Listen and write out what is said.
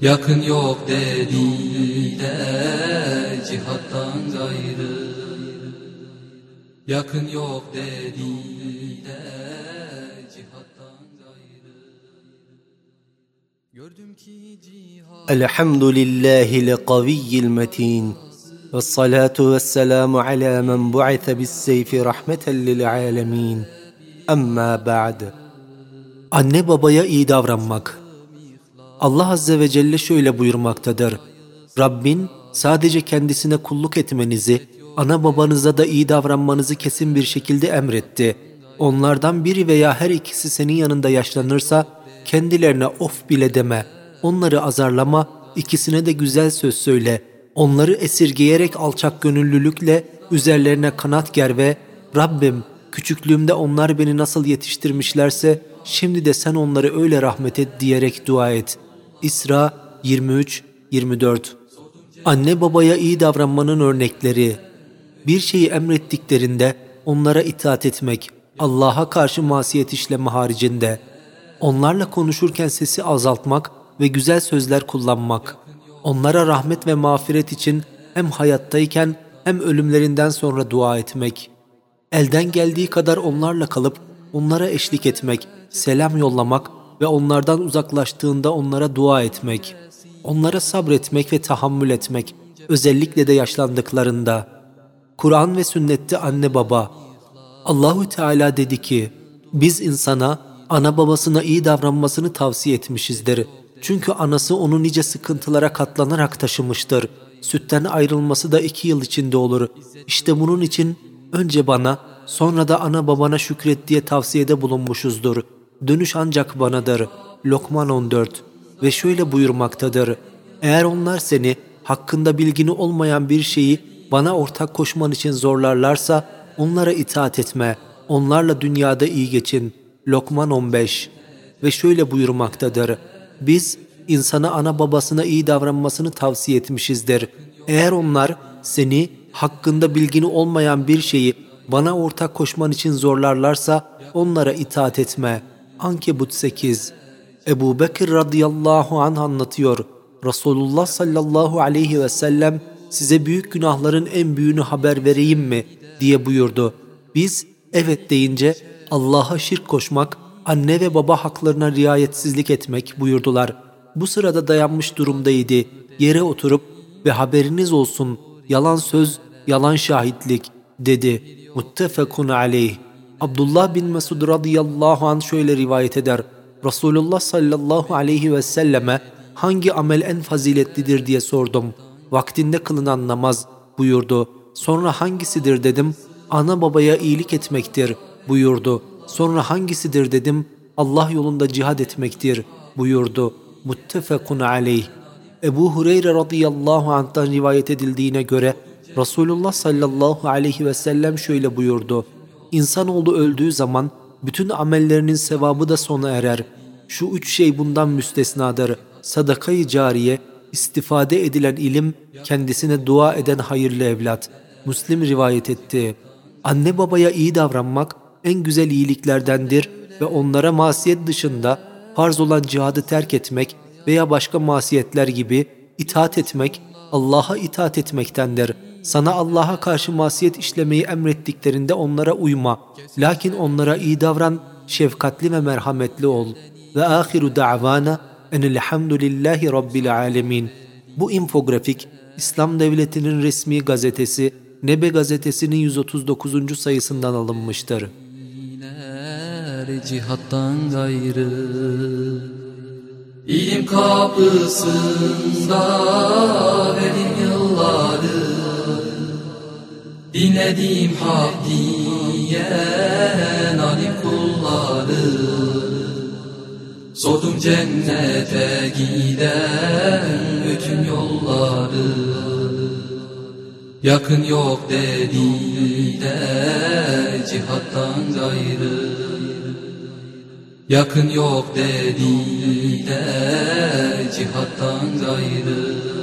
Yakın yok dediler cihattan gayrı Yakın yok dediler cihattan gayrı Gördüm ki cihat الحمد لله القوي المتين والصلاة والسلام على من بعث بالسيف رحمة للعالمين أما بعد Anne babaya iyi davranmak Allah Azze ve Celle şöyle buyurmaktadır. Rabbin sadece kendisine kulluk etmenizi, ana babanıza da iyi davranmanızı kesin bir şekilde emretti. Onlardan biri veya her ikisi senin yanında yaşlanırsa kendilerine of bile deme. Onları azarlama, ikisine de güzel söz söyle. Onları esirgeyerek alçak gönüllülükle üzerlerine kanat ger ve Rabbim küçüklüğümde onlar beni nasıl yetiştirmişlerse şimdi de sen onları öyle rahmet et diyerek dua et. İsra 23-24 Anne babaya iyi davranmanın örnekleri. Bir şeyi emrettiklerinde onlara itaat etmek, Allah'a karşı masiyet işleme haricinde, onlarla konuşurken sesi azaltmak ve güzel sözler kullanmak, onlara rahmet ve mağfiret için hem hayattayken hem ölümlerinden sonra dua etmek, elden geldiği kadar onlarla kalıp onlara eşlik etmek, selam yollamak ve onlardan uzaklaştığında onlara dua etmek, onlara sabretmek ve tahammül etmek, özellikle de yaşlandıklarında. Kur'an ve sünnette anne baba. Allahü Teala dedi ki, biz insana ana babasına iyi davranmasını tavsiye etmişizdir. Çünkü anası onu nice sıkıntılara katlanarak taşımıştır. Sütten ayrılması da iki yıl içinde olur. İşte bunun için önce bana, sonra da ana babana şükret diye tavsiyede bulunmuşuzdur. Dönüş ancak banadır. Lokman 14 Ve şöyle buyurmaktadır. Eğer onlar seni hakkında bilgini olmayan bir şeyi bana ortak koşman için zorlarlarsa onlara itaat etme. Onlarla dünyada iyi geçin. Lokman 15 Ve şöyle buyurmaktadır. Biz insana ana babasına iyi davranmasını tavsiye etmişizdir. Eğer onlar seni hakkında bilgini olmayan bir şeyi bana ortak koşman için zorlarlarsa onlara itaat etme. Ankebut 8 Ebu Bekir radıyallahu anh anlatıyor. Resulullah sallallahu aleyhi ve sellem size büyük günahların en büyüğünü haber vereyim mi diye buyurdu. Biz evet deyince Allah'a şirk koşmak, anne ve baba haklarına riayetsizlik etmek buyurdular. Bu sırada dayanmış durumdaydı. Yere oturup ve haberiniz olsun yalan söz, yalan şahitlik dedi. Muttefekun aleyh. Abdullah bin Mesud radıyallahu anh şöyle rivayet eder. Resulullah sallallahu aleyhi ve selleme hangi amel en faziletlidir diye sordum. Vaktinde kılınan namaz buyurdu. Sonra hangisidir dedim. Ana babaya iyilik etmektir buyurdu. Sonra hangisidir dedim. Allah yolunda cihad etmektir buyurdu. Muttefekun aleyh. Ebu Hureyre radıyallahu anh'tan rivayet edildiğine göre Resulullah sallallahu aleyhi ve sellem şöyle buyurdu. İnsanoğlu öldüğü zaman bütün amellerinin sevabı da sona erer. Şu üç şey bundan müstesnadır. Sadakayı cariye, istifade edilen ilim, kendisine dua eden hayırlı evlat. Müslim rivayet etti. Anne babaya iyi davranmak en güzel iyiliklerdendir ve onlara masiyet dışında farz olan cihadı terk etmek veya başka masiyetler gibi itaat etmek, Allah'a itaat etmektendir. Sana Allah'a karşı masiyet işlemeyi emrettiklerinde onlara uyma. Lakin onlara iyi davran, şefkatli ve merhametli ol. Ve ahiru da'vana enelhamdülillahi rabbil alemin. Bu infografik, İslam Devleti'nin resmi gazetesi, Nebe gazetesinin 139. sayısından alınmıştır. Cihattan gayrı İlim kapısında Dinlediğim hak diyen alim kulları. Sordum cennete giden bütün yolları. Yakın yok dediler cihattan gayrı. Yakın yok dediler cihattan gayrı